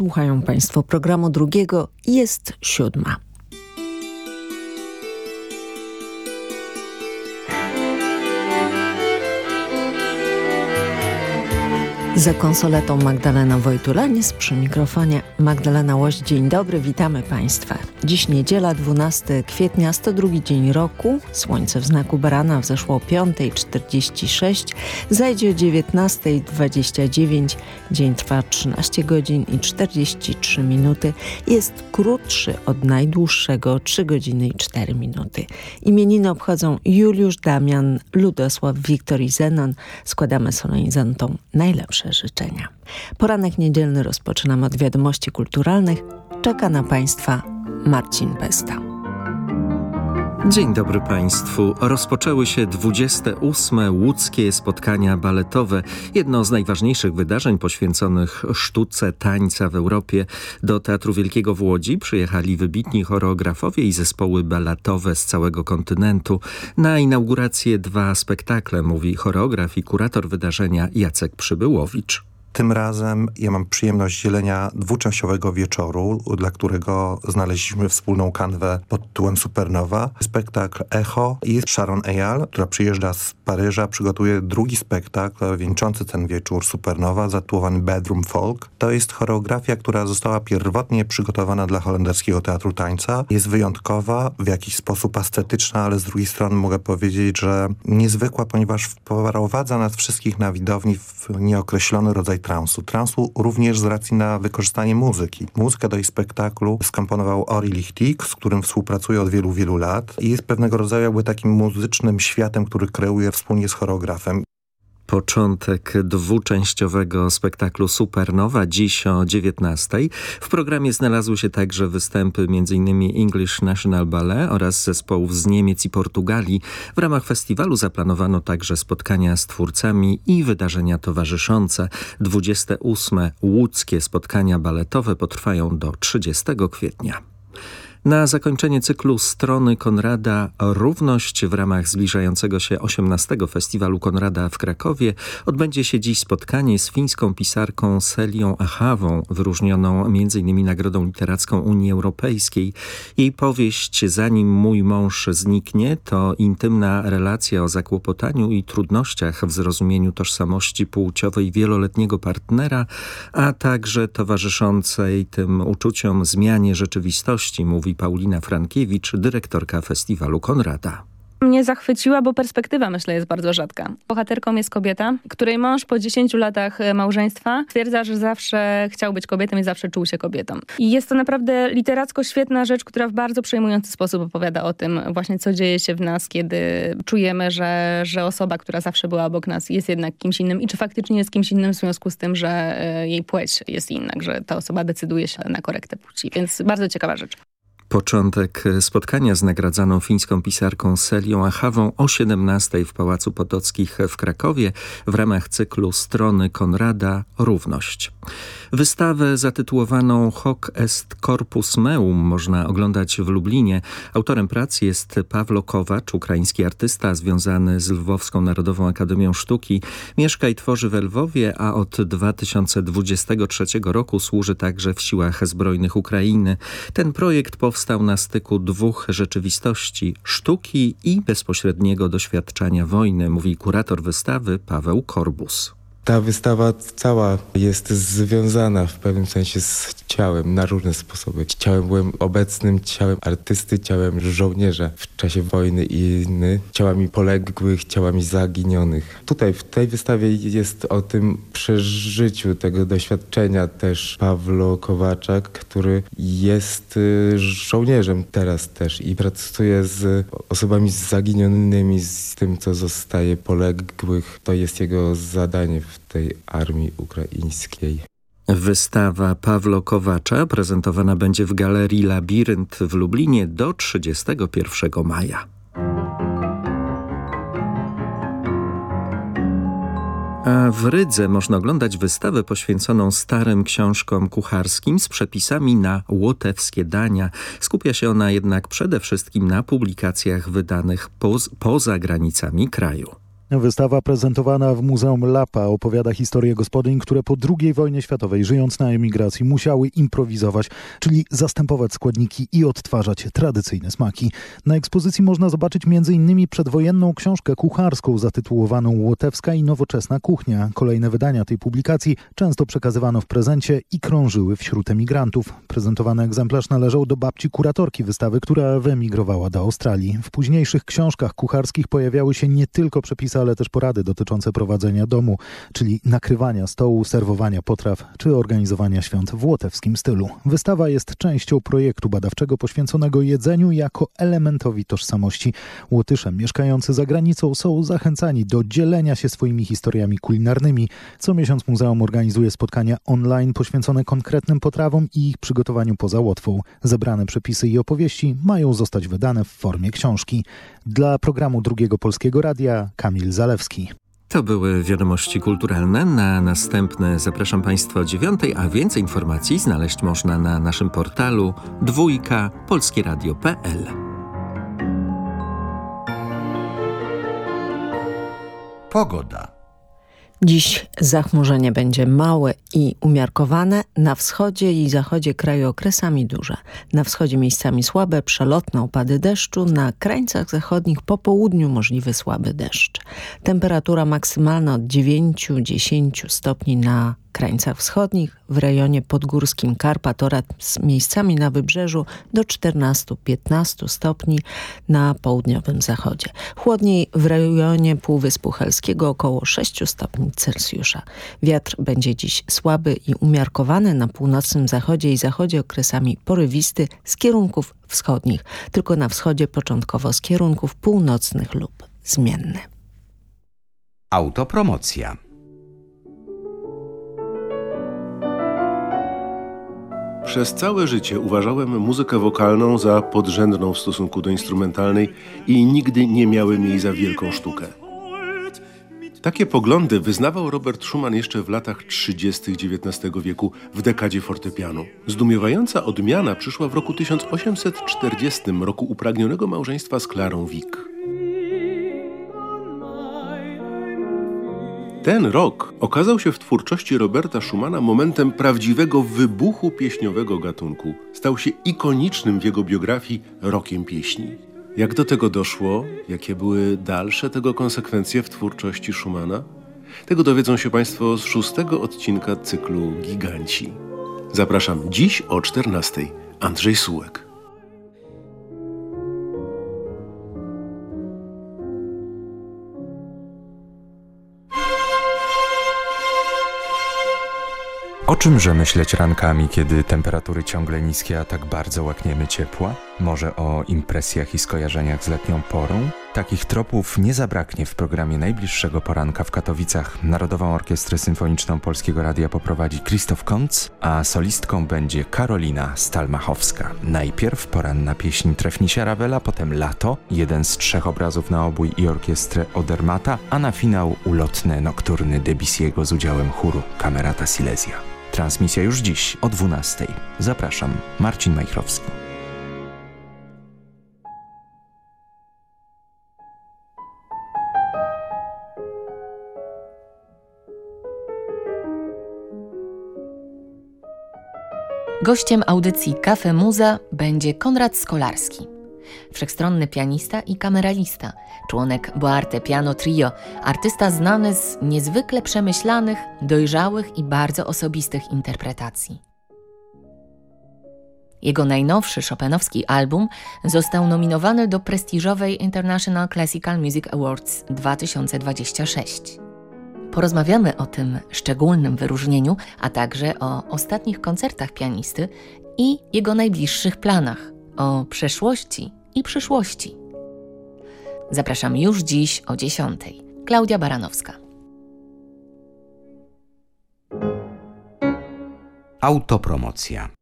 Słuchają Państwo programu drugiego. Jest siódma. Za konsoletą Magdalena Wojtulanis, przy mikrofonie Magdalena Łoś. Dzień dobry, witamy Państwa. Dziś niedziela, 12 kwietnia, 102 dzień roku. Słońce w znaku barana wzeszło o 5.46, zajdzie o 19.29. Dzień trwa 13 godzin i 43 minuty. Jest krótszy od najdłuższego 3 godziny i 4 minuty. Imieniny obchodzą Juliusz, Damian, Ludosław, Wiktor i Zenon. Składamy solenizantom najlepsze życzenia. Poranek niedzielny rozpoczynam od wiadomości kulturalnych. Czeka na Państwa Marcin Besta. Dzień dobry Państwu. Rozpoczęły się 28. łódzkie spotkania baletowe, jedno z najważniejszych wydarzeń poświęconych sztuce tańca w Europie. Do Teatru Wielkiego w Łodzi przyjechali wybitni choreografowie i zespoły baletowe z całego kontynentu. Na inaugurację dwa spektakle, mówi choreograf i kurator wydarzenia Jacek Przybyłowicz. Tym razem ja mam przyjemność dzielenia dwuczęściowego wieczoru, dla którego znaleźliśmy wspólną kanwę pod tytułem Supernowa. Spektakl Echo i Sharon Eyal, która przyjeżdża z Paryża, przygotuje drugi spektakl wieńczący ten wieczór Supernowa, zatytułowany Bedroom Folk. To jest choreografia, która została pierwotnie przygotowana dla holenderskiego teatru tańca. Jest wyjątkowa, w jakiś sposób ascetyczna, ale z drugiej strony mogę powiedzieć, że niezwykła, ponieważ wprowadza nas wszystkich na widowni w nieokreślony rodzaj transu. Transu również z racji na wykorzystanie muzyki. Muzykę do jej spektaklu skomponował Ori Lichtik, z którym współpracuje od wielu, wielu lat i jest pewnego rodzaju jakby takim muzycznym światem, który kreuje wspólnie z choreografem początek dwuczęściowego spektaklu Supernowa dziś o 19. W programie znalazły się także występy m.in. English National Ballet oraz zespołów z Niemiec i Portugalii. W ramach festiwalu zaplanowano także spotkania z twórcami i wydarzenia towarzyszące. 28. łódzkie spotkania baletowe potrwają do 30 kwietnia. Na zakończenie cyklu Strony Konrada Równość w ramach zbliżającego się 18. Festiwalu Konrada w Krakowie odbędzie się dziś spotkanie z fińską pisarką Selią Achawą, wyróżnioną m.in. Nagrodą Literacką Unii Europejskiej. Jej powieść Zanim mój mąż zniknie to intymna relacja o zakłopotaniu i trudnościach w zrozumieniu tożsamości płciowej wieloletniego partnera, a także towarzyszącej tym uczuciom zmianie rzeczywistości, mówi mówi Paulina Frankiewicz, dyrektorka festiwalu Konrada mnie zachwyciła, bo perspektywa myślę jest bardzo rzadka. Bohaterką jest kobieta, której mąż po 10 latach e, małżeństwa stwierdza, że zawsze chciał być kobietą i zawsze czuł się kobietą. I jest to naprawdę literacko świetna rzecz, która w bardzo przejmujący sposób opowiada o tym właśnie, co dzieje się w nas, kiedy czujemy, że, że osoba, która zawsze była obok nas jest jednak kimś innym i czy faktycznie jest kimś innym w związku z tym, że e, jej płeć jest inna, że ta osoba decyduje się na korektę płci. Więc bardzo ciekawa rzecz. Początek spotkania z nagradzaną fińską pisarką Selią Achawą o 17 w Pałacu Potockich w Krakowie w ramach cyklu Strony Konrada Równość. Wystawę zatytułowaną Hoc est Corpus Meum można oglądać w Lublinie. Autorem pracy jest Pawlo Kowacz, ukraiński artysta związany z Lwowską Narodową Akademią Sztuki. Mieszka i tworzy w Lwowie, a od 2023 roku służy także w siłach zbrojnych Ukrainy. Ten projekt powstał na styku dwóch rzeczywistości, sztuki i bezpośredniego doświadczania wojny, mówi kurator wystawy Paweł Korbus. Ta wystawa cała jest związana w pewnym sensie z ciałem na różne sposoby. Ciałem byłem obecnym, ciałem artysty, ciałem żołnierza w czasie wojny i inny, ciałami poległych, ciałami zaginionych. Tutaj w tej wystawie jest o tym przeżyciu tego doświadczenia też Pawlo Kowaczak, który jest y, żołnierzem teraz też i pracuje z osobami zaginionymi, z tym co zostaje poległych. To jest jego zadanie w tej armii ukraińskiej. Wystawa Pawlo Kowacza prezentowana będzie w Galerii Labirynt w Lublinie do 31 maja. A w Rydze można oglądać wystawę poświęconą starym książkom kucharskim z przepisami na łotewskie dania. Skupia się ona jednak przede wszystkim na publikacjach wydanych poz poza granicami kraju. Wystawa prezentowana w Muzeum Lapa opowiada historię gospodyń, które po II wojnie światowej, żyjąc na emigracji, musiały improwizować, czyli zastępować składniki i odtwarzać tradycyjne smaki. Na ekspozycji można zobaczyć m.in. przedwojenną książkę kucharską zatytułowaną Łotewska i nowoczesna kuchnia. Kolejne wydania tej publikacji często przekazywano w prezencie i krążyły wśród emigrantów. Prezentowany egzemplarz należał do babci kuratorki wystawy, która wyemigrowała do Australii. W późniejszych książkach kucharskich pojawiały się nie tylko przepisy ale też porady dotyczące prowadzenia domu, czyli nakrywania stołu, serwowania potraw czy organizowania świąt w łotewskim stylu. Wystawa jest częścią projektu badawczego poświęconego jedzeniu jako elementowi tożsamości. Łotysze mieszkający za granicą są zachęcani do dzielenia się swoimi historiami kulinarnymi. Co miesiąc muzeum organizuje spotkania online poświęcone konkretnym potrawom i ich przygotowaniu poza Łotwą. Zebrane przepisy i opowieści mają zostać wydane w formie książki. Dla programu Drugiego Polskiego Radia Kamil Zalewski. To były wiadomości kulturalne. Na następne zapraszam Państwa o dziewiątej, a więcej informacji znaleźć można na naszym portalu dwójka polskieradio.pl. Pogoda. Dziś zachmurzenie będzie małe i umiarkowane, na wschodzie i zachodzie kraju okresami duże. Na wschodzie miejscami słabe, przelotne opady deszczu, na krańcach zachodnich po południu możliwy słaby deszcz. Temperatura maksymalna od 9-10 stopni na krańcach wschodnich, w rejonie podgórskim Karpat oraz miejscami na wybrzeżu do 14-15 stopni na południowym zachodzie. Chłodniej w rejonie Półwyspu Helskiego około 6 stopni Celsjusza. Wiatr będzie dziś słaby i umiarkowany na północnym zachodzie i zachodzie okresami porywisty z kierunków wschodnich, tylko na wschodzie początkowo z kierunków północnych lub zmienny. Autopromocja. Przez całe życie uważałem muzykę wokalną za podrzędną w stosunku do instrumentalnej i nigdy nie miałem jej za wielką sztukę. Takie poglądy wyznawał Robert Schumann jeszcze w latach 30. XIX wieku w dekadzie fortepianu. Zdumiewająca odmiana przyszła w roku 1840, roku upragnionego małżeństwa z Klarą Wick. Ten rok okazał się w twórczości Roberta Schumana momentem prawdziwego wybuchu pieśniowego gatunku. Stał się ikonicznym w jego biografii rokiem pieśni. Jak do tego doszło, jakie były dalsze tego konsekwencje w twórczości Schumana? Tego dowiedzą się Państwo z szóstego odcinka cyklu Giganci. Zapraszam dziś o 14. Andrzej Sułek. O czymże myśleć rankami, kiedy temperatury ciągle niskie, a tak bardzo łakniemy ciepła? Może o impresjach i skojarzeniach z letnią porą? Takich tropów nie zabraknie w programie najbliższego poranka w Katowicach. Narodową Orkiestrę Symfoniczną Polskiego Radia poprowadzi Krzysztof Kontz, a solistką będzie Karolina Stalmachowska. Najpierw poranna pieśń Trefnisia Ravela, potem Lato, jeden z trzech obrazów na obój i orkiestrę Odermata, a na finał ulotne nokturny Debussy'ego z udziałem chóru Kamerata Silesia. Transmisja już dziś o 12. Zapraszam, Marcin Majchrowski. Gościem audycji Cafe Muza będzie Konrad Skolarski. Wszechstronny pianista i kameralista, członek Boarte Piano Trio, artysta znany z niezwykle przemyślanych, dojrzałych i bardzo osobistych interpretacji. Jego najnowszy Chopinowski album został nominowany do prestiżowej International Classical Music Awards 2026. Porozmawiamy o tym szczególnym wyróżnieniu, a także o ostatnich koncertach pianisty i jego najbliższych planach, o przeszłości i przyszłości. Zapraszam już dziś o 10. Klaudia Baranowska. Autopromocja.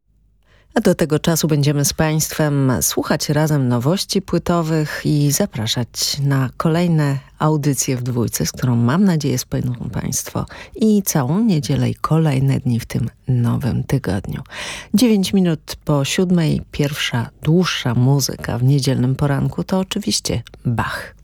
A do tego czasu będziemy z Państwem słuchać razem nowości płytowych i zapraszać na kolejne audycje w dwójce, z którą mam nadzieję spędzą Państwo i całą niedzielę i kolejne dni w tym nowym tygodniu. 9 minut po siódmej, pierwsza dłuższa muzyka w niedzielnym poranku to oczywiście Bach.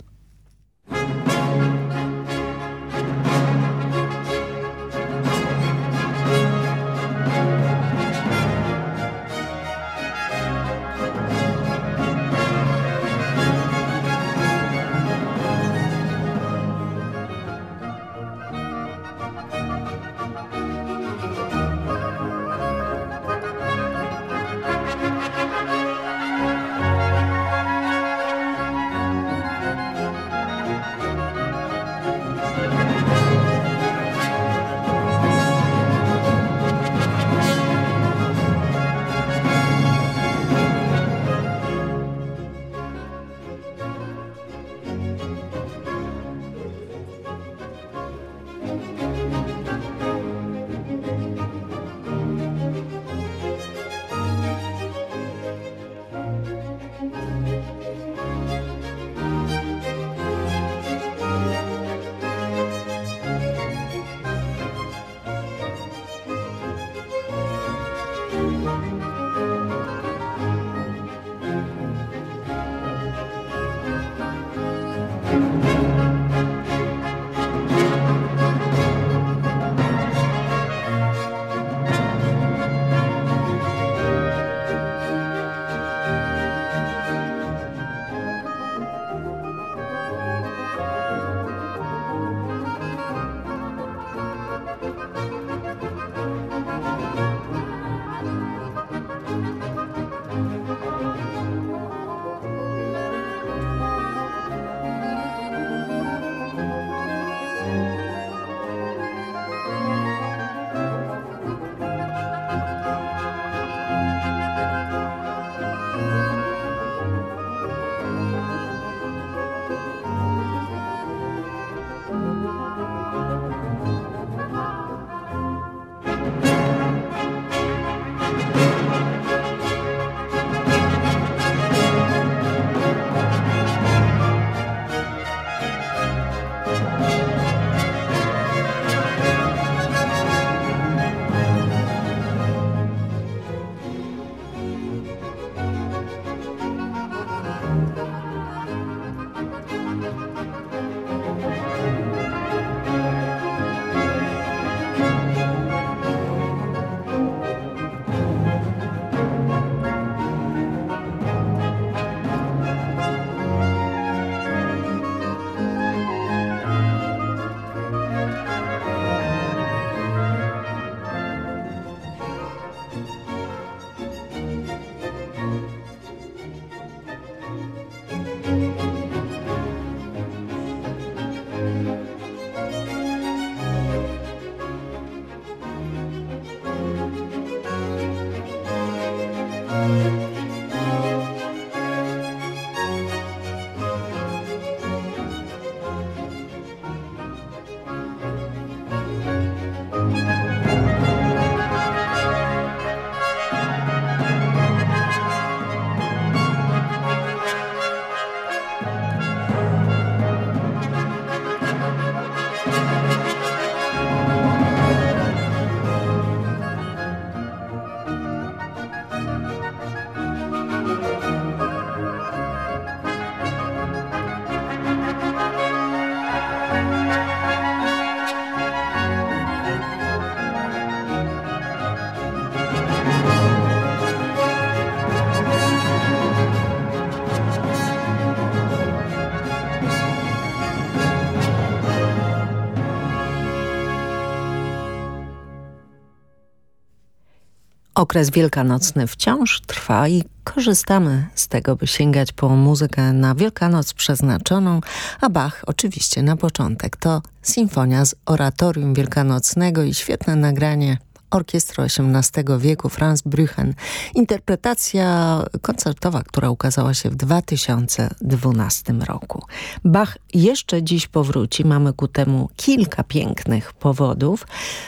Okres wielkanocny wciąż trwa i korzystamy z tego, by sięgać po muzykę na Wielkanoc przeznaczoną, a Bach oczywiście na początek. To Sinfonia z Oratorium Wielkanocnego i świetne nagranie orkiestry XVIII wieku Franz Brüchen. Interpretacja koncertowa, która ukazała się w 2012 roku. Bach jeszcze dziś powróci. Mamy ku temu kilka pięknych powodów,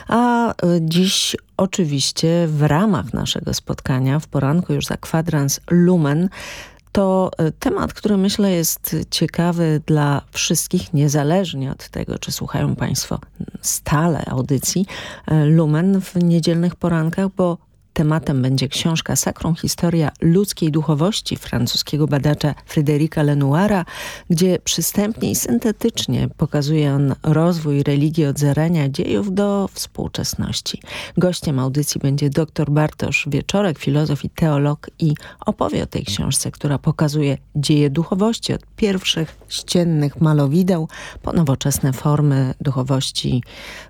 a e, dziś oczywiście w ramach naszego spotkania w poranku już za kwadrans Lumen to e, temat, który myślę jest ciekawy dla wszystkich, niezależnie od tego, czy słuchają Państwo stale audycji e, Lumen w niedzielnych porankach, bo Tematem będzie książka Sakrum Historia ludzkiej duchowości francuskiego badacza Fryderyka Lenoira, gdzie przystępnie i syntetycznie pokazuje on rozwój religii od zarania dziejów do współczesności. Gościem audycji będzie dr Bartosz Wieczorek, filozof i teolog i opowie o tej książce, która pokazuje dzieje duchowości od pierwszych ściennych malowideł po nowoczesne formy duchowości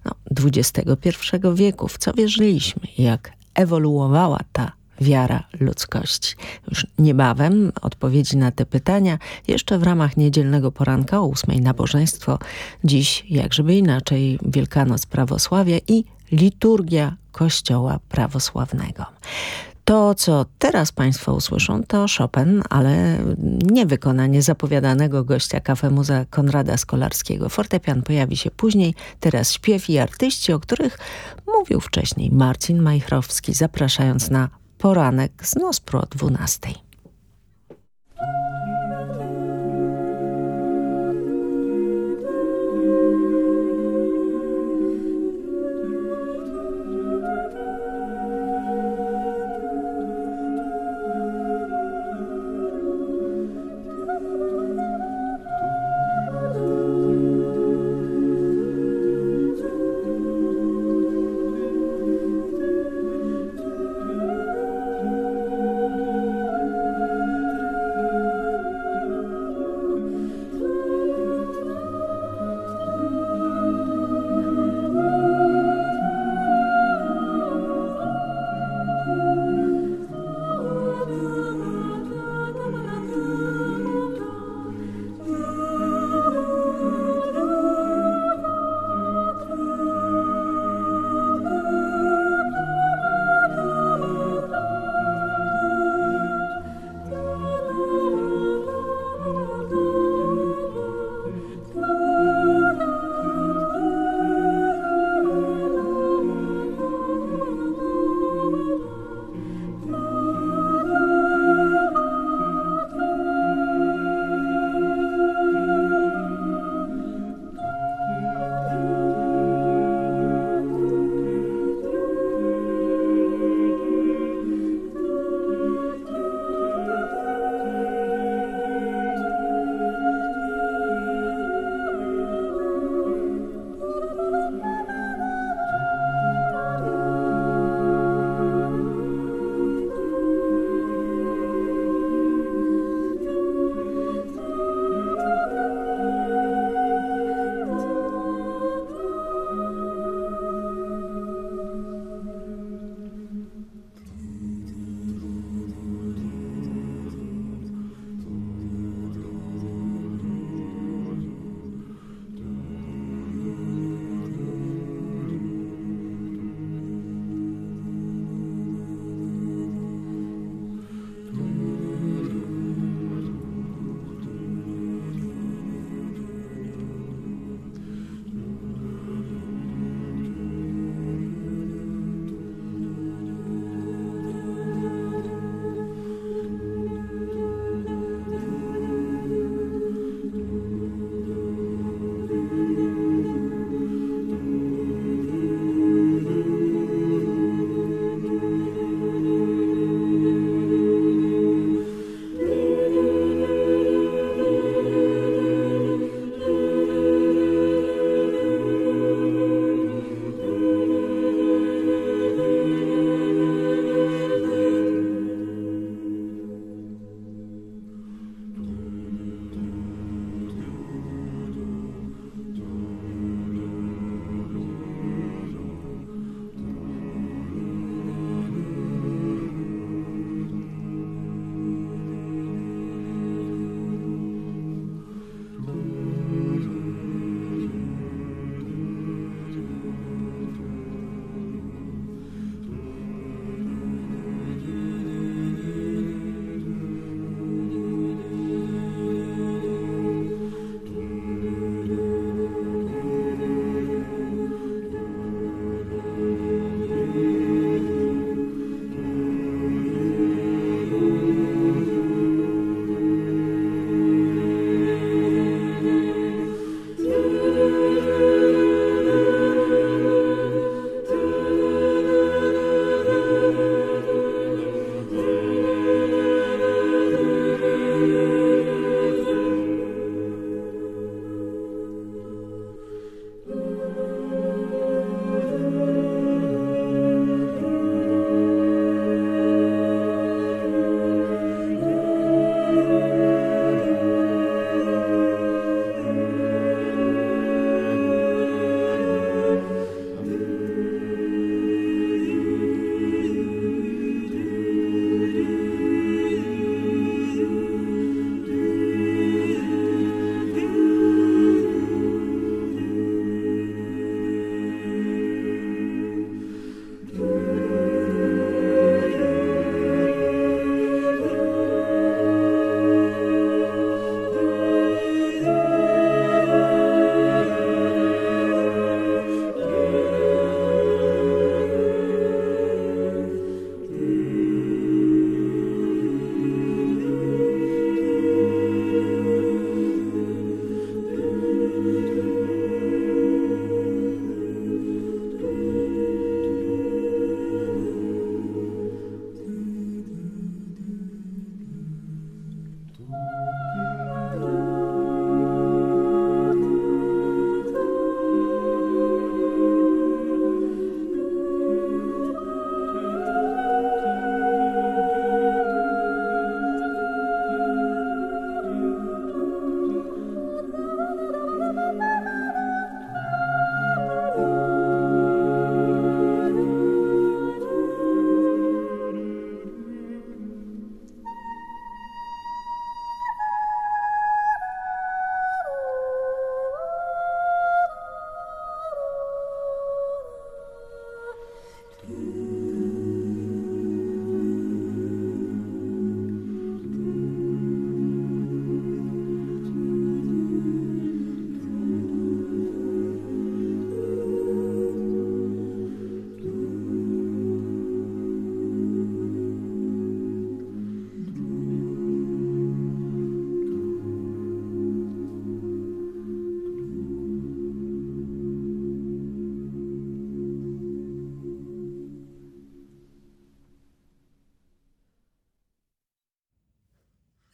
no, XXI wieku. W co wierzyliśmy? Jak ewoluowała ta wiara ludzkości. Już niebawem odpowiedzi na te pytania, jeszcze w ramach niedzielnego poranka o ósmej nabożeństwo. Dziś, jakżeby inaczej, Wielkanoc Prawosławia i liturgia Kościoła Prawosławnego. To, co teraz Państwo usłyszą, to Chopin, ale nie wykonanie zapowiadanego gościa Kafe Muza Konrada Skolarskiego. Fortepian pojawi się później, teraz śpiew i artyści, o których mówił wcześniej Marcin Majchrowski, zapraszając na poranek z Nospro o 12.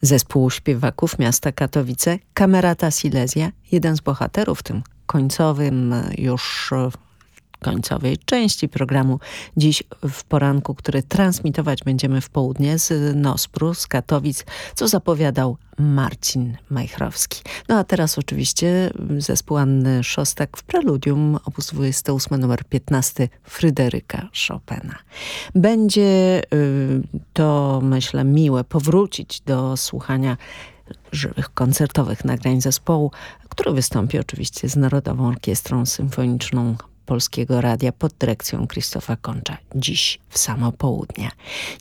Zespół śpiewaków miasta Katowice, Kamerata Silesia, jeden z bohaterów tym końcowym już końcowej części programu dziś w poranku, który transmitować będziemy w południe z Nospru, z Katowic, co zapowiadał Marcin Majchrowski. No a teraz oczywiście zespół Anny Szostak w preludium op. 28 numer 15 Fryderyka Chopina. Będzie y, to myślę miłe powrócić do słuchania żywych, koncertowych nagrań zespołu, który wystąpi oczywiście z Narodową Orkiestrą Symfoniczną Polskiego Radia pod dyrekcją Krzysztofa Koncza dziś w samo południe.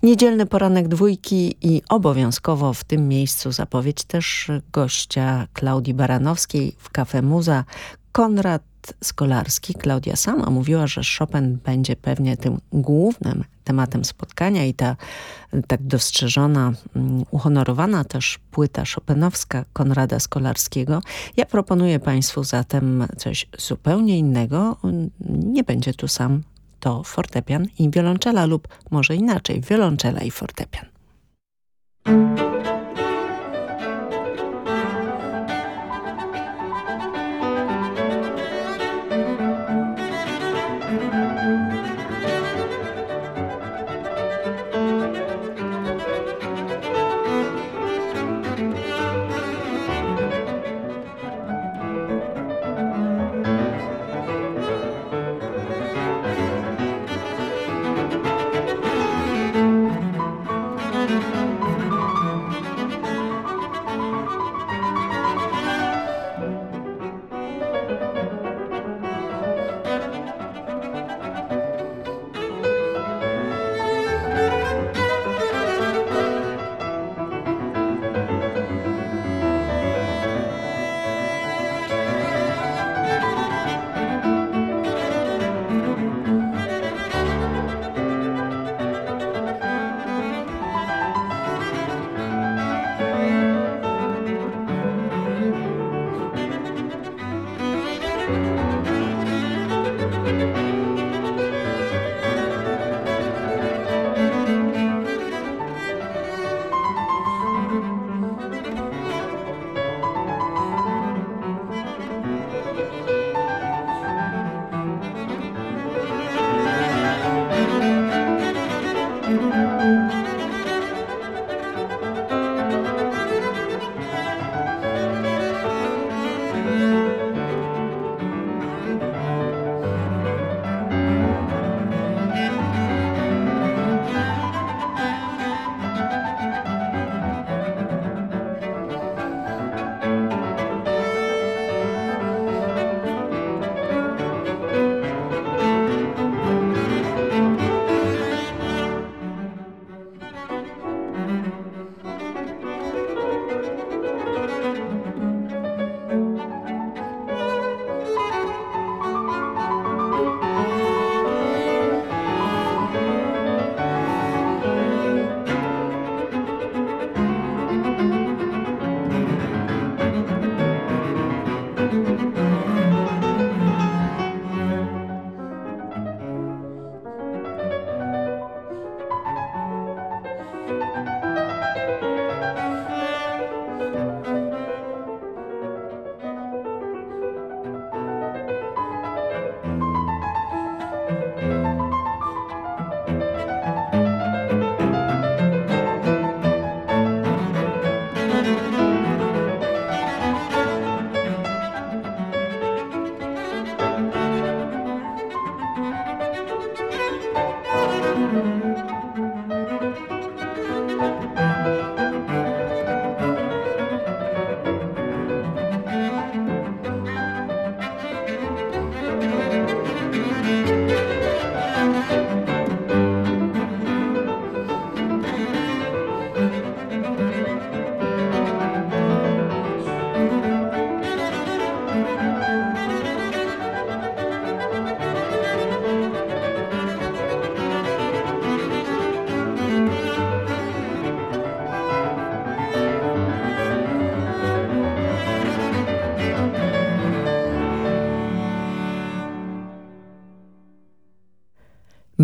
Niedzielny poranek dwójki i obowiązkowo w tym miejscu zapowiedź też gościa Klaudii Baranowskiej w Cafe Muza, Konrad Skolarski. Klaudia sama mówiła, że Chopin będzie pewnie tym głównym tematem spotkania i ta tak dostrzeżona, mm, uhonorowana też płyta Chopinowska Konrada Skolarskiego. Ja proponuję Państwu zatem coś zupełnie innego. Nie będzie tu sam to fortepian i wiolonczela lub może inaczej, wiolonczela i fortepian.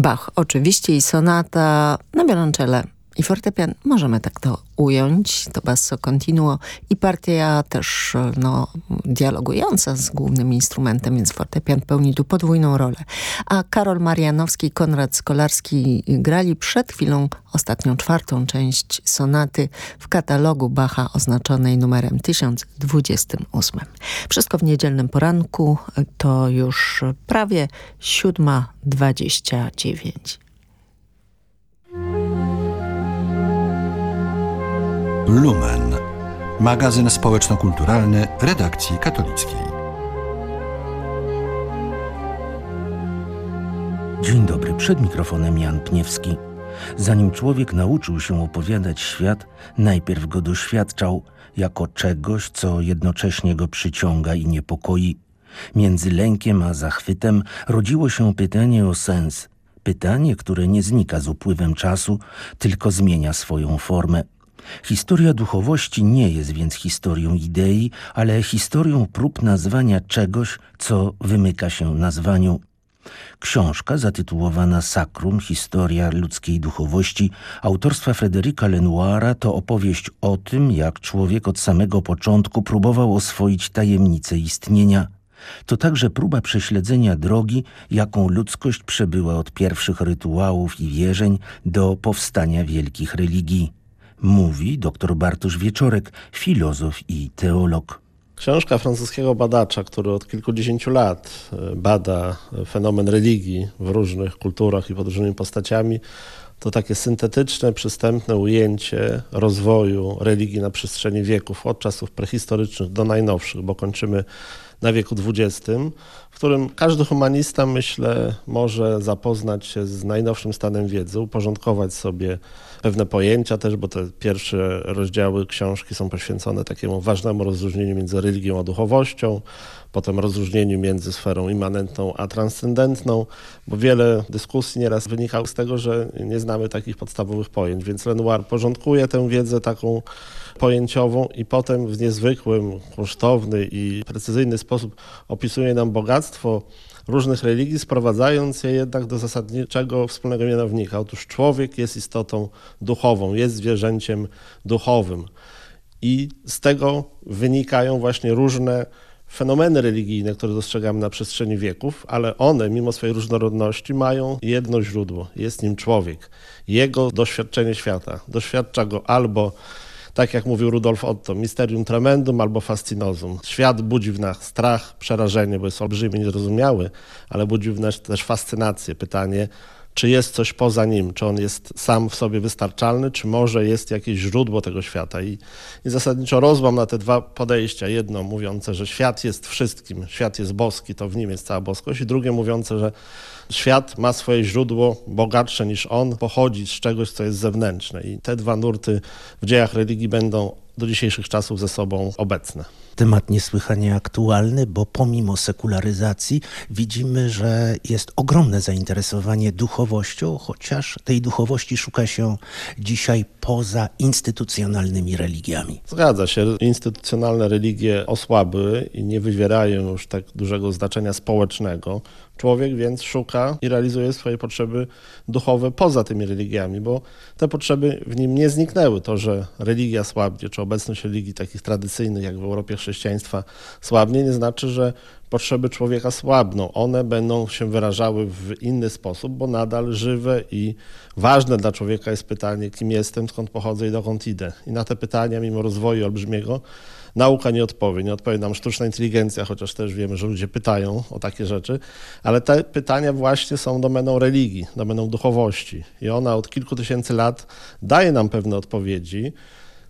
Bach oczywiście i sonata na wiolonczele i fortepian. Możemy tak to ująć, to basso continuo i partia też no, dialogująca z głównym instrumentem, więc fortepian pełni tu podwójną rolę. A Karol Marianowski i Konrad Skolarski grali przed chwilą ostatnią czwartą część sonaty w katalogu Bacha oznaczonej numerem 1028. Wszystko w niedzielnym poranku to już prawie 7.29. Lumen. Magazyn społeczno-kulturalny redakcji katolickiej. Dzień dobry, przed mikrofonem Jan Pniewski. Zanim człowiek nauczył się opowiadać świat, najpierw go doświadczał jako czegoś, co jednocześnie go przyciąga i niepokoi. Między lękiem a zachwytem rodziło się pytanie o sens. Pytanie, które nie znika z upływem czasu, tylko zmienia swoją formę. Historia duchowości nie jest więc historią idei, ale historią prób nazwania czegoś, co wymyka się nazwaniu. Książka zatytułowana Sakrum – Historia ludzkiej duchowości autorstwa Fryderyka Lenoira to opowieść o tym, jak człowiek od samego początku próbował oswoić tajemnicę istnienia. To także próba prześledzenia drogi, jaką ludzkość przebyła od pierwszych rytuałów i wierzeń do powstania wielkich religii. Mówi dr Bartosz Wieczorek, filozof i teolog. Książka francuskiego badacza, który od kilkudziesięciu lat e, bada fenomen religii w różnych kulturach i pod różnymi postaciami, to takie syntetyczne, przystępne ujęcie rozwoju religii na przestrzeni wieków, od czasów prehistorycznych do najnowszych, bo kończymy na wieku XX, którym każdy humanista, myślę, może zapoznać się z najnowszym stanem wiedzy, uporządkować sobie pewne pojęcia też, bo te pierwsze rozdziały książki są poświęcone takiemu ważnemu rozróżnieniu między religią a duchowością, potem rozróżnieniu między sferą immanentną a transcendentną, bo wiele dyskusji nieraz wynikało z tego, że nie znamy takich podstawowych pojęć, więc Lenoir porządkuje tę wiedzę taką pojęciową i potem w niezwykłym, kosztowny i precyzyjny sposób opisuje nam bogactwo różnych religii, sprowadzając je jednak do zasadniczego wspólnego mianownika. Otóż człowiek jest istotą duchową, jest zwierzęciem duchowym. I z tego wynikają właśnie różne fenomeny religijne, które dostrzegamy na przestrzeni wieków, ale one, mimo swojej różnorodności, mają jedno źródło. Jest nim człowiek. Jego doświadczenie świata. Doświadcza go albo tak jak mówił Rudolf Otto, misterium tremendum albo fascinozum. Świat budzi w nas strach, przerażenie, bo jest olbrzymi, niezrozumiały, ale budzi w nas też fascynację. Pytanie, czy jest coś poza nim, czy on jest sam w sobie wystarczalny, czy może jest jakieś źródło tego świata. I, i zasadniczo rozłam na te dwa podejścia. Jedno mówiące, że świat jest wszystkim, świat jest boski, to w nim jest cała boskość, i drugie mówiące, że świat ma swoje źródło bogatsze niż on, pochodzi z czegoś, co jest zewnętrzne. I te dwa nurty w dziejach religii będą do dzisiejszych czasów ze sobą obecne temat niesłychanie aktualny, bo pomimo sekularyzacji widzimy, że jest ogromne zainteresowanie duchowością, chociaż tej duchowości szuka się dzisiaj poza instytucjonalnymi religiami. Zgadza się. Instytucjonalne religie osłabły i nie wywierają już tak dużego znaczenia społecznego. Człowiek więc szuka i realizuje swoje potrzeby duchowe poza tymi religiami, bo te potrzeby w nim nie zniknęły. To, że religia słabnie, czy obecność religii takich tradycyjnych jak w Europie chrześcijaństwa słabnie, nie znaczy, że potrzeby człowieka słabną. One będą się wyrażały w inny sposób, bo nadal żywe i ważne dla człowieka jest pytanie, kim jestem, skąd pochodzę i dokąd idę. I na te pytania, mimo rozwoju olbrzymiego, nauka nie odpowie. Nie odpowie nam sztuczna inteligencja, chociaż też wiemy, że ludzie pytają o takie rzeczy, ale te pytania właśnie są domeną religii, domeną duchowości. I ona od kilku tysięcy lat daje nam pewne odpowiedzi.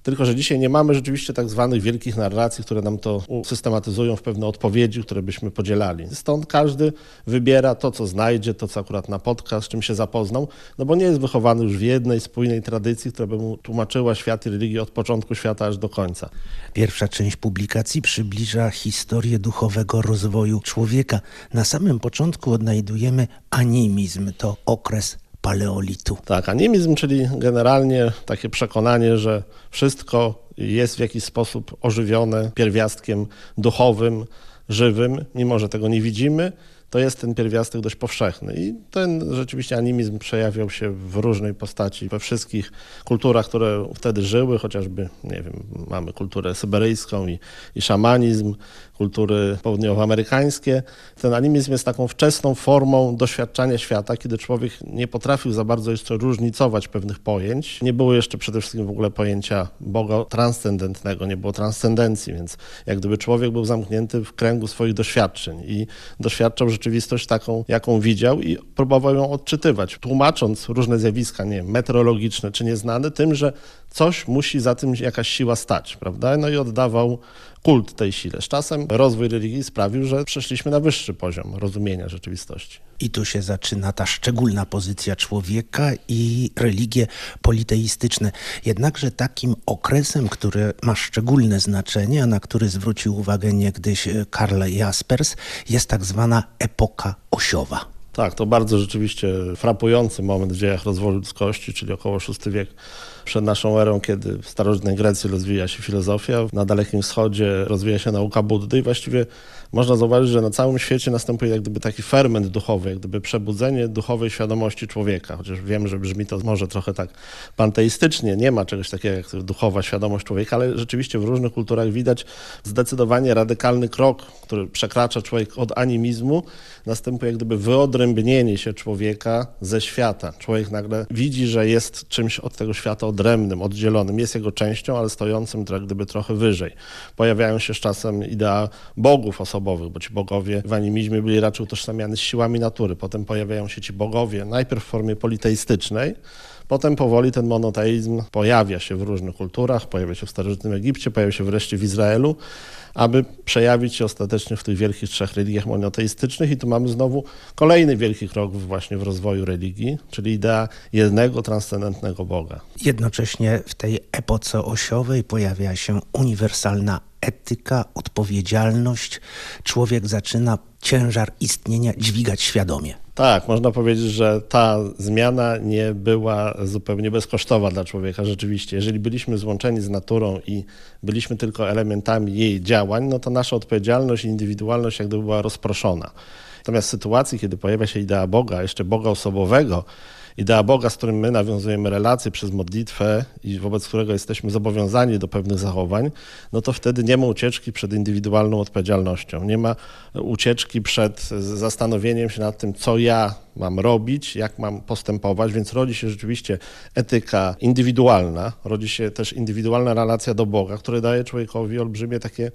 Tylko, że dzisiaj nie mamy rzeczywiście tak zwanych wielkich narracji, które nam to systematyzują w pewne odpowiedzi, które byśmy podzielali. Stąd każdy wybiera to, co znajdzie, to, co akurat napotka, z czym się zapoznał, no bo nie jest wychowany już w jednej spójnej tradycji, która by mu tłumaczyła świat i religię od początku świata aż do końca. Pierwsza część publikacji przybliża historię duchowego rozwoju człowieka. Na samym początku odnajdujemy animizm, to okres paleolitu. Tak, animizm, czyli generalnie takie przekonanie, że wszystko jest w jakiś sposób ożywione pierwiastkiem duchowym, żywym, mimo że tego nie widzimy, to jest ten pierwiastek dość powszechny. I ten rzeczywiście animizm przejawiał się w różnej postaci we wszystkich kulturach, które wtedy żyły, chociażby, nie wiem, mamy kulturę syberyjską i, i szamanizm, kultury południowoamerykańskie. Ten animizm jest taką wczesną formą doświadczania świata, kiedy człowiek nie potrafił za bardzo jeszcze różnicować pewnych pojęć. Nie było jeszcze przede wszystkim w ogóle pojęcia Boga transcendentnego, nie było transcendencji, więc jak gdyby człowiek był zamknięty w kręgu swoich doświadczeń i doświadczał rzeczywistość taką, jaką widział i próbował ją odczytywać, tłumacząc różne zjawiska, nie wiem, meteorologiczne czy nieznane, tym, że coś musi za tym jakaś siła stać, prawda? No i oddawał kult tej sile. Z czasem rozwój religii sprawił, że przeszliśmy na wyższy poziom rozumienia rzeczywistości. I tu się zaczyna ta szczególna pozycja człowieka i religie politeistyczne. Jednakże takim okresem, który ma szczególne znaczenie, a na który zwrócił uwagę niegdyś Karl Jaspers, jest tak zwana epoka osiowa. Tak, to bardzo rzeczywiście frapujący moment w dziejach rozwoju ludzkości, czyli około VI wiek przed naszą erą, kiedy w starożytnej Grecji rozwija się filozofia, na Dalekim Wschodzie rozwija się nauka Buddy i właściwie można zauważyć, że na całym świecie następuje jak gdyby taki ferment duchowy, jak gdyby przebudzenie duchowej świadomości człowieka. Chociaż wiem, że brzmi to może trochę tak panteistycznie, nie ma czegoś takiego jak duchowa świadomość człowieka, ale rzeczywiście w różnych kulturach widać zdecydowanie radykalny krok, który przekracza człowiek od animizmu, następuje jak gdyby wyodrębnienie się człowieka ze świata. Człowiek nagle widzi, że jest czymś od tego świata odrębnym, oddzielonym, jest jego częścią, ale stojącym jak gdyby trochę wyżej. Pojawiają się z czasem idea bogów osobowych, bo ci bogowie w animizmie byli raczej utożsamiani z siłami natury. Potem pojawiają się ci bogowie najpierw w formie politeistycznej, Potem powoli ten monoteizm pojawia się w różnych kulturach, pojawia się w starożytnym Egipcie, pojawia się wreszcie w Izraelu, aby przejawić się ostatecznie w tych wielkich trzech religiach monoteistycznych. I tu mamy znowu kolejny wielki krok właśnie w rozwoju religii, czyli idea jednego transcendentnego Boga. Jednocześnie w tej epoce osiowej pojawia się uniwersalna etyka, odpowiedzialność. Człowiek zaczyna ciężar istnienia dźwigać świadomie. Tak, można powiedzieć, że ta zmiana nie była zupełnie bezkosztowa dla człowieka. Rzeczywiście, jeżeli byliśmy złączeni z naturą i byliśmy tylko elementami jej działań, no to nasza odpowiedzialność i indywidualność jakby była rozproszona. Natomiast w sytuacji, kiedy pojawia się idea Boga, jeszcze Boga osobowego, idea Boga, z którym my nawiązujemy relacje przez modlitwę i wobec którego jesteśmy zobowiązani do pewnych zachowań, no to wtedy nie ma ucieczki przed indywidualną odpowiedzialnością. Nie ma ucieczki przed zastanowieniem się nad tym, co ja mam robić, jak mam postępować, więc rodzi się rzeczywiście etyka indywidualna, rodzi się też indywidualna relacja do Boga, która daje człowiekowi olbrzymie takie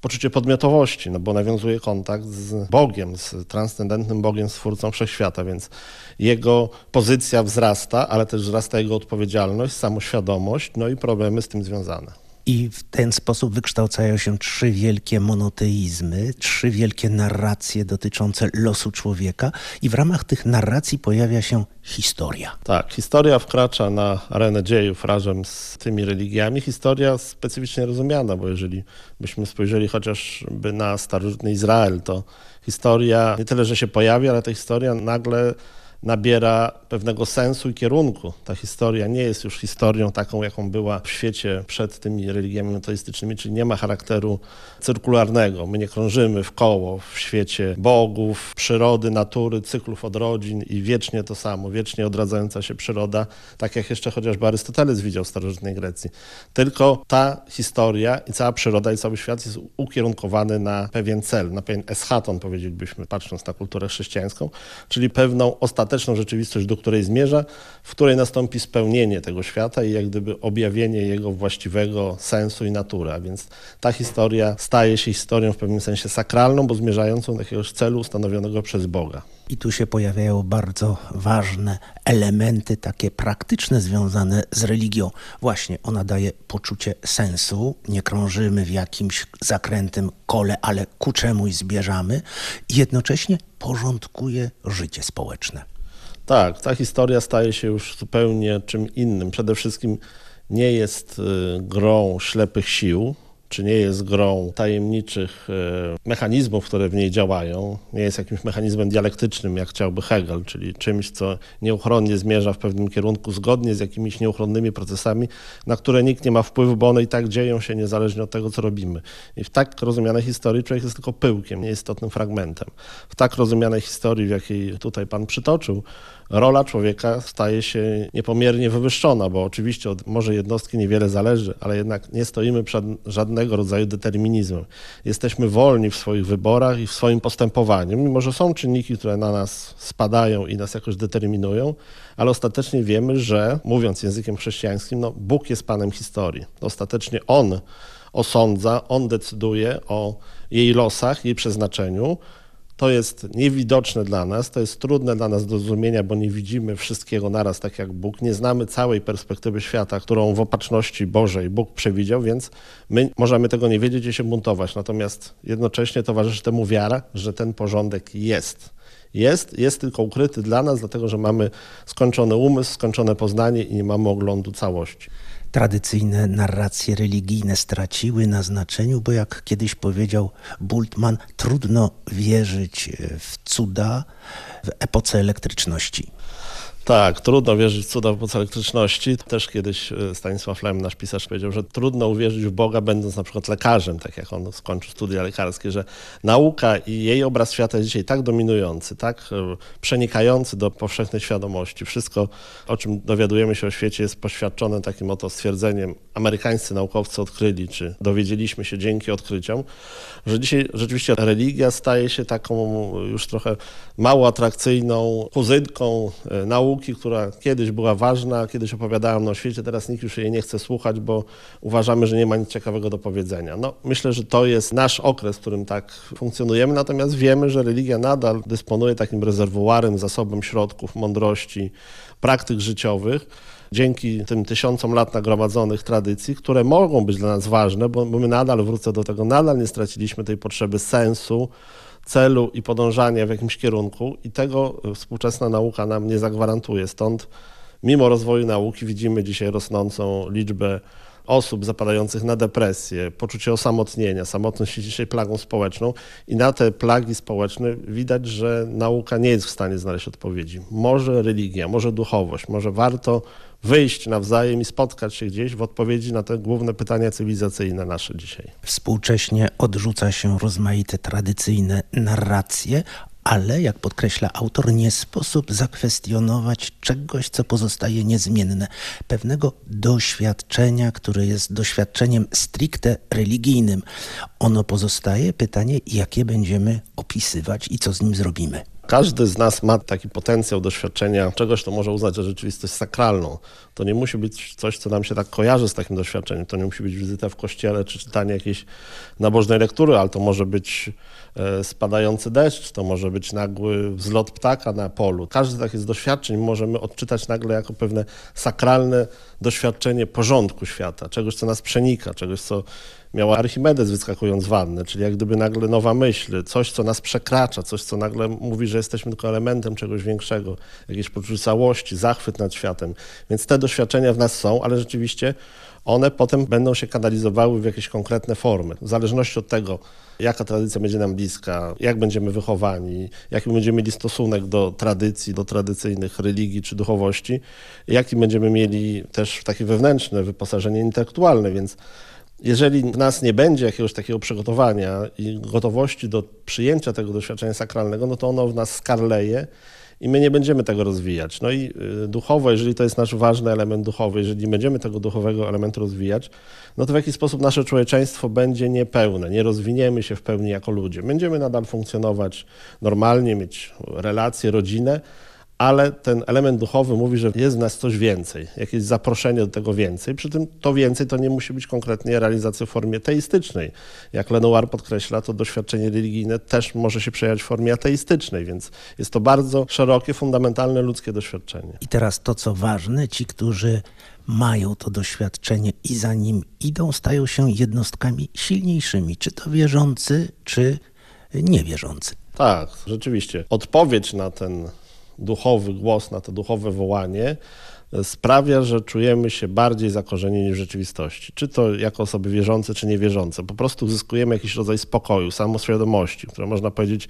poczucie podmiotowości, no bo nawiązuje kontakt z Bogiem, z transcendentnym Bogiem, Stwórcą Wszechświata, więc jego pozycja wzrasta, ale też wzrasta jego odpowiedzialność, samoświadomość, no i problemy z tym związane. I w ten sposób wykształcają się trzy wielkie monoteizmy, trzy wielkie narracje dotyczące losu człowieka i w ramach tych narracji pojawia się historia. Tak, historia wkracza na arenę dziejów razem z tymi religiami. Historia specyficznie rozumiana, bo jeżeli byśmy spojrzeli chociażby na starożytny Izrael, to historia nie tyle, że się pojawia, ale ta historia nagle nabiera pewnego sensu i kierunku. Ta historia nie jest już historią taką, jaką była w świecie przed tymi religiami monoteistycznymi, czyli nie ma charakteru cyrkularnego. My nie krążymy w koło w świecie bogów, przyrody, natury, cyklów odrodzin i wiecznie to samo, wiecznie odradzająca się przyroda, tak jak jeszcze chociażby Arystoteles widział w starożytnej Grecji. Tylko ta historia i cała przyroda i cały świat jest ukierunkowany na pewien cel, na pewien eschaton, powiedzielibyśmy, patrząc na kulturę chrześcijańską, czyli pewną ostateczną ostateczną rzeczywistość, do której zmierza, w której nastąpi spełnienie tego świata i jak gdyby objawienie jego właściwego sensu i natury. A więc ta historia staje się historią w pewnym sensie sakralną, bo zmierzającą do jakiegoś celu ustanowionego przez Boga. I tu się pojawiają bardzo ważne elementy, takie praktyczne, związane z religią. Właśnie ona daje poczucie sensu. Nie krążymy w jakimś zakrętym kole, ale ku czemuś zbierzamy. I jednocześnie porządkuje życie społeczne. Tak, ta historia staje się już zupełnie czym innym. Przede wszystkim nie jest y, grą ślepych sił, czy nie jest grą tajemniczych e, mechanizmów, które w niej działają, nie jest jakimś mechanizmem dialektycznym, jak chciałby Hegel, czyli czymś, co nieuchronnie zmierza w pewnym kierunku, zgodnie z jakimiś nieuchronnymi procesami, na które nikt nie ma wpływu, bo one i tak dzieją się niezależnie od tego, co robimy. I w tak rozumianej historii człowiek jest tylko pyłkiem, nieistotnym fragmentem. W tak rozumianej historii, w jakiej tutaj pan przytoczył, rola człowieka staje się niepomiernie wywyższona, bo oczywiście od może jednostki niewiele zależy, ale jednak nie stoimy przed żadnego rodzaju determinizmem. Jesteśmy wolni w swoich wyborach i w swoim postępowaniu, mimo że są czynniki, które na nas spadają i nas jakoś determinują, ale ostatecznie wiemy, że, mówiąc językiem chrześcijańskim, no, Bóg jest Panem historii. Ostatecznie On osądza, On decyduje o jej losach, jej przeznaczeniu, to jest niewidoczne dla nas, to jest trudne dla nas do zrozumienia, bo nie widzimy wszystkiego naraz tak jak Bóg, nie znamy całej perspektywy świata, którą w opatrzności Bożej Bóg przewidział, więc my możemy tego nie wiedzieć i się buntować. Natomiast jednocześnie towarzyszy temu wiara, że ten porządek jest. Jest, jest tylko ukryty dla nas, dlatego że mamy skończony umysł, skończone poznanie i nie mamy oglądu całości tradycyjne narracje religijne straciły na znaczeniu, bo jak kiedyś powiedział Bultmann, trudno wierzyć w cuda w epoce elektryczności. Tak, trudno wierzyć w cuda w elektryczności. Też kiedyś e, Stanisław Lem, nasz pisarz, powiedział, że trudno uwierzyć w Boga, będąc na przykład lekarzem, tak jak on skończył studia lekarskie, że nauka i jej obraz świata jest dzisiaj tak dominujący, tak e, przenikający do powszechnej świadomości. Wszystko, o czym dowiadujemy się o świecie, jest poświadczone takim oto stwierdzeniem, amerykańscy naukowcy odkryli, czy dowiedzieliśmy się dzięki odkryciom, że dzisiaj rzeczywiście religia staje się taką już trochę mało atrakcyjną kuzynką e, nauki, nauki, która kiedyś była ważna, kiedyś opowiadałem o świecie, teraz nikt już jej nie chce słuchać, bo uważamy, że nie ma nic ciekawego do powiedzenia. No, myślę, że to jest nasz okres, w którym tak funkcjonujemy, natomiast wiemy, że religia nadal dysponuje takim rezerwuarem, zasobem środków, mądrości, praktyk życiowych, dzięki tym tysiącom lat nagromadzonych tradycji, które mogą być dla nas ważne, bo my nadal, wrócę do tego, nadal nie straciliśmy tej potrzeby sensu, celu i podążania w jakimś kierunku i tego współczesna nauka nam nie zagwarantuje. Stąd mimo rozwoju nauki widzimy dzisiaj rosnącą liczbę osób zapadających na depresję, poczucie osamotnienia. Samotność jest dzisiaj plagą społeczną i na te plagi społeczne widać, że nauka nie jest w stanie znaleźć odpowiedzi. Może religia, może duchowość, może warto wyjść nawzajem i spotkać się gdzieś w odpowiedzi na te główne pytania cywilizacyjne nasze dzisiaj. Współcześnie odrzuca się rozmaite tradycyjne narracje, ale jak podkreśla autor, nie sposób zakwestionować czegoś, co pozostaje niezmienne, pewnego doświadczenia, które jest doświadczeniem stricte religijnym. Ono pozostaje, pytanie, jakie będziemy opisywać i co z nim zrobimy. Każdy z nas ma taki potencjał doświadczenia czegoś, to może uznać za rzeczywistość sakralną. To nie musi być coś, co nam się tak kojarzy z takim doświadczeniem. To nie musi być wizyta w kościele czy czytanie jakiejś nabożnej lektury, ale to może być e, spadający deszcz, to może być nagły wzlot ptaka na polu. Każdy z takich doświadczeń możemy odczytać nagle jako pewne sakralne doświadczenie porządku świata, czegoś, co nas przenika, czegoś, co miała Archimedes wyskakując z wanny, czyli jak gdyby nagle nowa myśl, coś, co nas przekracza, coś, co nagle mówi, że jesteśmy tylko elementem czegoś większego, jakieś poczucie całości, zachwyt nad światem. Więc te doświadczenia w nas są, ale rzeczywiście one potem będą się kanalizowały w jakieś konkretne formy. W zależności od tego, jaka tradycja będzie nam bliska, jak będziemy wychowani, jaki będziemy mieli stosunek do tradycji, do tradycyjnych religii czy duchowości, jaki będziemy mieli też takie wewnętrzne wyposażenie intelektualne, więc jeżeli w nas nie będzie jakiegoś takiego przygotowania i gotowości do przyjęcia tego doświadczenia sakralnego, no to ono w nas skarleje i my nie będziemy tego rozwijać. No i y, duchowo, jeżeli to jest nasz ważny element duchowy, jeżeli nie będziemy tego duchowego elementu rozwijać, no to w jaki sposób nasze człowieczeństwo będzie niepełne, nie rozwiniemy się w pełni jako ludzie. Będziemy nadal funkcjonować normalnie, mieć relacje, rodzinę, ale ten element duchowy mówi, że jest w nas coś więcej, jakieś zaproszenie do tego więcej. Przy tym to więcej to nie musi być konkretnie realizacja w formie teistycznej. Jak Lenoir podkreśla, to doświadczenie religijne też może się przejawiać w formie ateistycznej, więc jest to bardzo szerokie, fundamentalne ludzkie doświadczenie. I teraz to, co ważne, ci, którzy mają to doświadczenie i za nim idą, stają się jednostkami silniejszymi, czy to wierzący, czy niewierzący. Tak, rzeczywiście. Odpowiedź na ten duchowy głos, na to duchowe wołanie, sprawia, że czujemy się bardziej zakorzenieni w rzeczywistości. Czy to jako osoby wierzące, czy niewierzące. Po prostu uzyskujemy jakiś rodzaj spokoju, samoświadomości, które można powiedzieć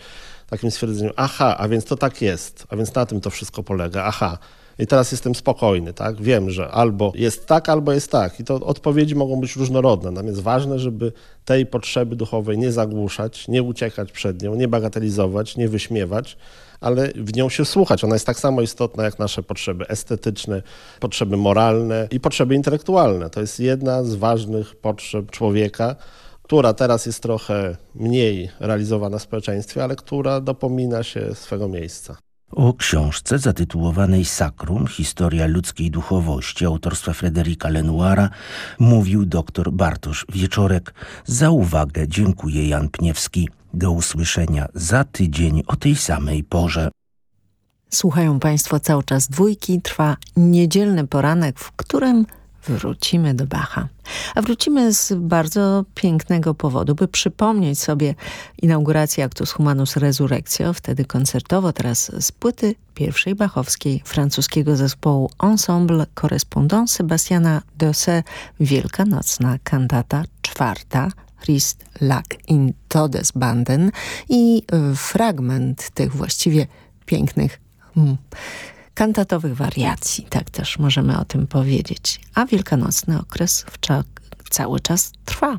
takim stwierdzeniem, aha, a więc to tak jest, a więc na tym to wszystko polega, aha. I teraz jestem spokojny, tak? Wiem, że albo jest tak, albo jest tak. I to odpowiedzi mogą być różnorodne. Natomiast ważne, żeby tej potrzeby duchowej nie zagłuszać, nie uciekać przed nią, nie bagatelizować, nie wyśmiewać, ale w nią się słuchać. Ona jest tak samo istotna jak nasze potrzeby estetyczne, potrzeby moralne i potrzeby intelektualne. To jest jedna z ważnych potrzeb człowieka, która teraz jest trochę mniej realizowana w społeczeństwie, ale która dopomina się swego miejsca. O książce zatytułowanej Sakrum – Historia ludzkiej duchowości autorstwa Frederika Lenoira mówił dr Bartosz Wieczorek. Za uwagę dziękuję Jan Pniewski. Do usłyszenia za tydzień o tej samej porze. Słuchają Państwo cały czas dwójki. Trwa niedzielny poranek, w którym wrócimy do Bacha. A wrócimy z bardzo pięknego powodu, by przypomnieć sobie inaugurację Actus Humanus Resurrectio, wtedy koncertowo, teraz z płyty pierwszej bachowskiej francuskiego zespołu Ensemble Correspondant Sebastiana Dose, Wielkanocna kantata czwarta, Christ lag in Todesbanden i fragment tych właściwie pięknych hmm, kantatowych wariacji, tak też możemy o tym powiedzieć. A wielkanocny okres cały czas trwa.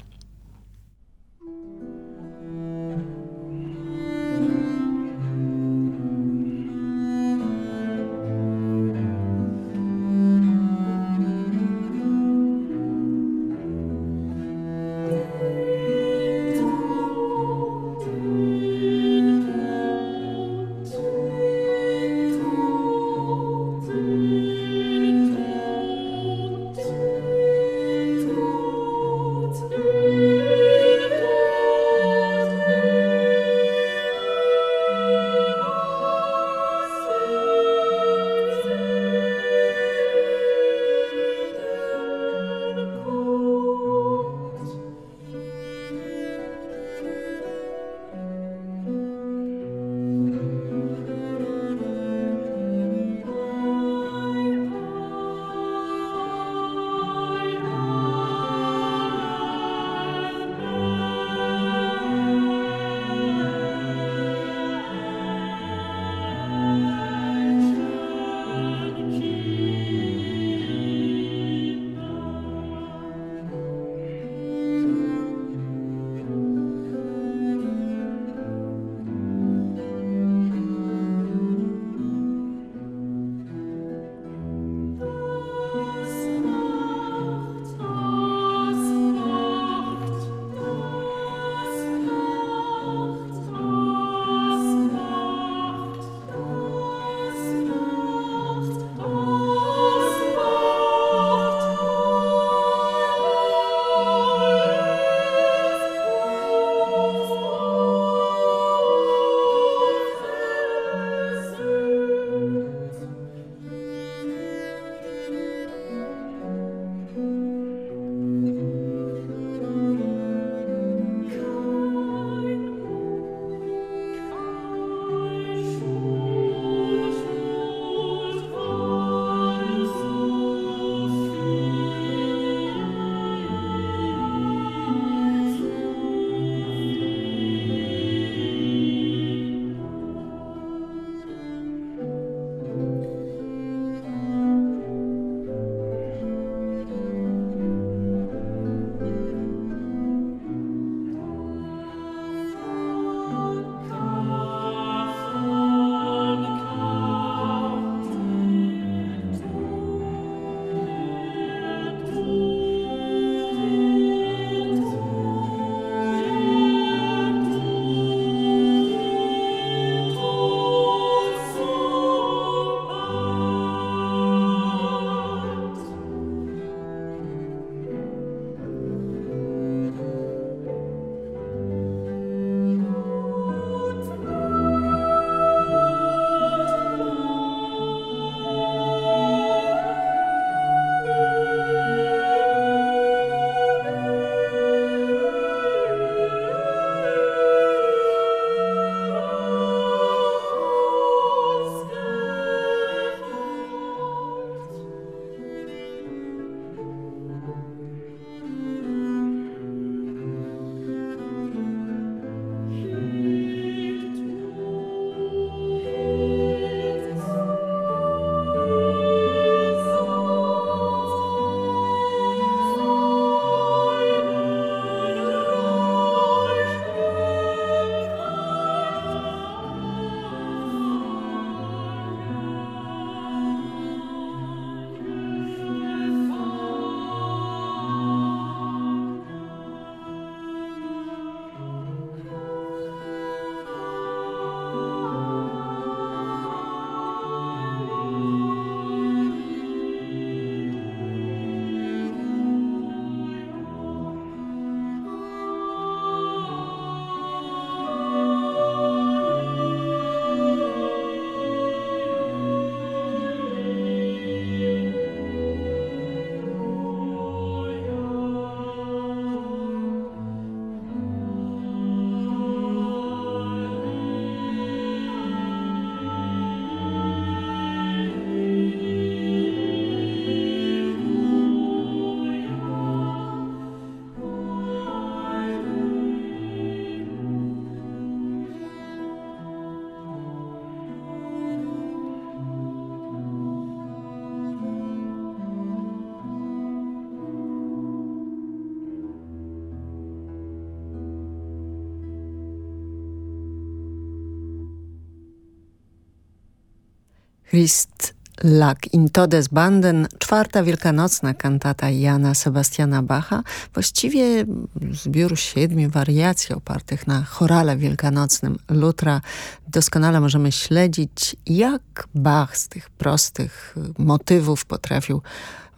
Christ lag in Todes Banden, czwarta wielkanocna kantata Jana Sebastiana Bacha, właściwie zbiór siedmiu wariacji opartych na chorale wielkanocnym Lutra. Doskonale możemy śledzić, jak Bach z tych prostych motywów potrafił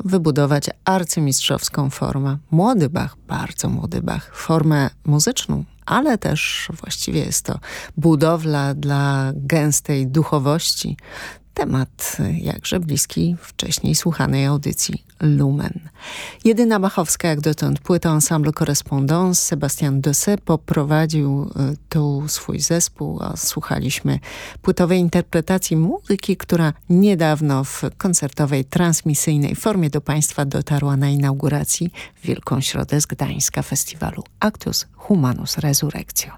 wybudować arcymistrzowską formę. Młody Bach, bardzo młody Bach, formę muzyczną, ale też właściwie jest to budowla dla gęstej duchowości. Temat jakże bliski wcześniej słuchanej audycji Lumen. Jedyna bachowska jak dotąd płyta Ensemble Correspondance Sebastian Dosset poprowadził y, tu swój zespół, a słuchaliśmy płytowej interpretacji muzyki, która niedawno w koncertowej transmisyjnej formie do Państwa dotarła na inauguracji w Wielką Środę z Gdańska festiwalu Actus Humanus Resurrectio.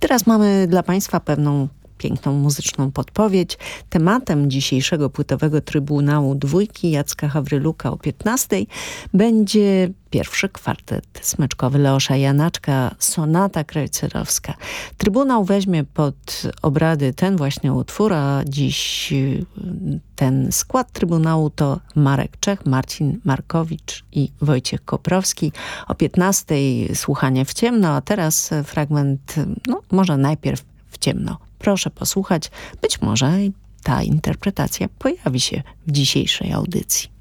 Teraz mamy dla Państwa pewną piękną muzyczną podpowiedź. Tematem dzisiejszego płytowego Trybunału Dwójki Jacka Hawryluka o 15 będzie pierwszy kwartet smyczkowy Leosza Janaczka, Sonata Krajcerowska. Trybunał weźmie pod obrady ten właśnie utwór, a dziś y, ten skład Trybunału to Marek Czech, Marcin Markowicz i Wojciech Koprowski. O 15 słuchanie w ciemno, a teraz fragment, no może najpierw w ciemno. Proszę posłuchać, być może ta interpretacja pojawi się w dzisiejszej audycji.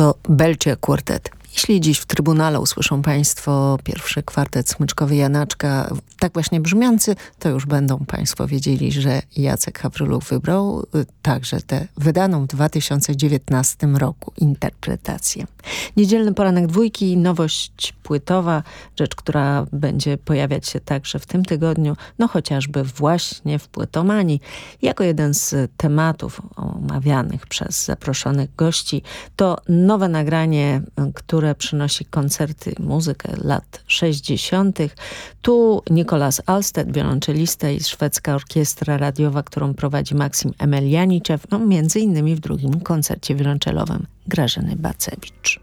To Belcia Quartet. Jeśli dziś w Trybunale usłyszą Państwo pierwszy kwartet smyczkowy Janaczka, tak właśnie brzmiący, to już będą Państwo wiedzieli, że Jacek Hawryluk wybrał y, także tę wydaną w 2019 roku interpretację. Niedzielny poranek dwójki, nowość płytowa, rzecz, która będzie pojawiać się także w tym tygodniu, no chociażby właśnie w Płytomanii. Jako jeden z tematów omawianych przez zaproszonych gości, to nowe nagranie, które przynosi koncerty, muzykę lat 60. Tu Nikolas Alsted, wiolonczelista i szwedzka orkiestra radiowa, którą prowadzi Maksim Emelianiczew, no między innymi w drugim koncercie wiolonczelowym Grażyny Bacewicz.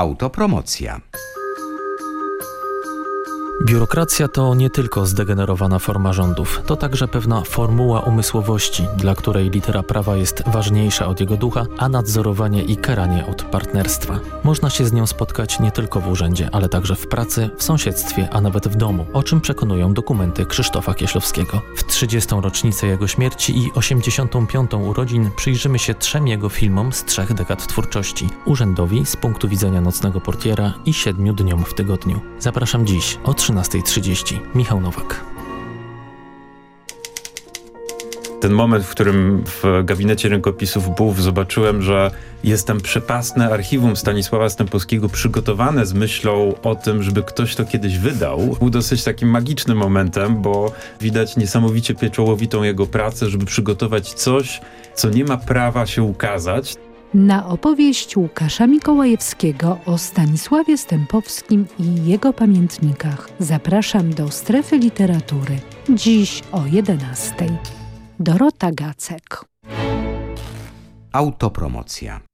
Autopromocja. Biurokracja to nie tylko zdegenerowana forma rządów, to także pewna formuła umysłowości, dla której litera prawa jest ważniejsza od jego ducha, a nadzorowanie i karanie od partnerstwa. Można się z nią spotkać nie tylko w urzędzie, ale także w pracy, w sąsiedztwie, a nawet w domu, o czym przekonują dokumenty Krzysztofa Kieślowskiego. W 30. rocznicę jego śmierci i 85. urodzin przyjrzymy się trzem jego filmom z trzech dekad twórczości. Urzędowi z punktu widzenia nocnego portiera i siedmiu dniom w tygodniu. Zapraszam dziś o 12.30. Michał Nowak. Ten moment, w którym w gabinecie rękopisów BUF zobaczyłem, że jestem tam przepasne archiwum Stanisława Stępowskiego przygotowane z myślą o tym, żeby ktoś to kiedyś wydał, był dosyć takim magicznym momentem, bo widać niesamowicie pieczołowitą jego pracę, żeby przygotować coś, co nie ma prawa się ukazać. Na opowieść Łukasza Mikołajewskiego o Stanisławie Stępowskim i jego pamiętnikach zapraszam do strefy literatury. Dziś o 11. Dorota Gacek. Autopromocja.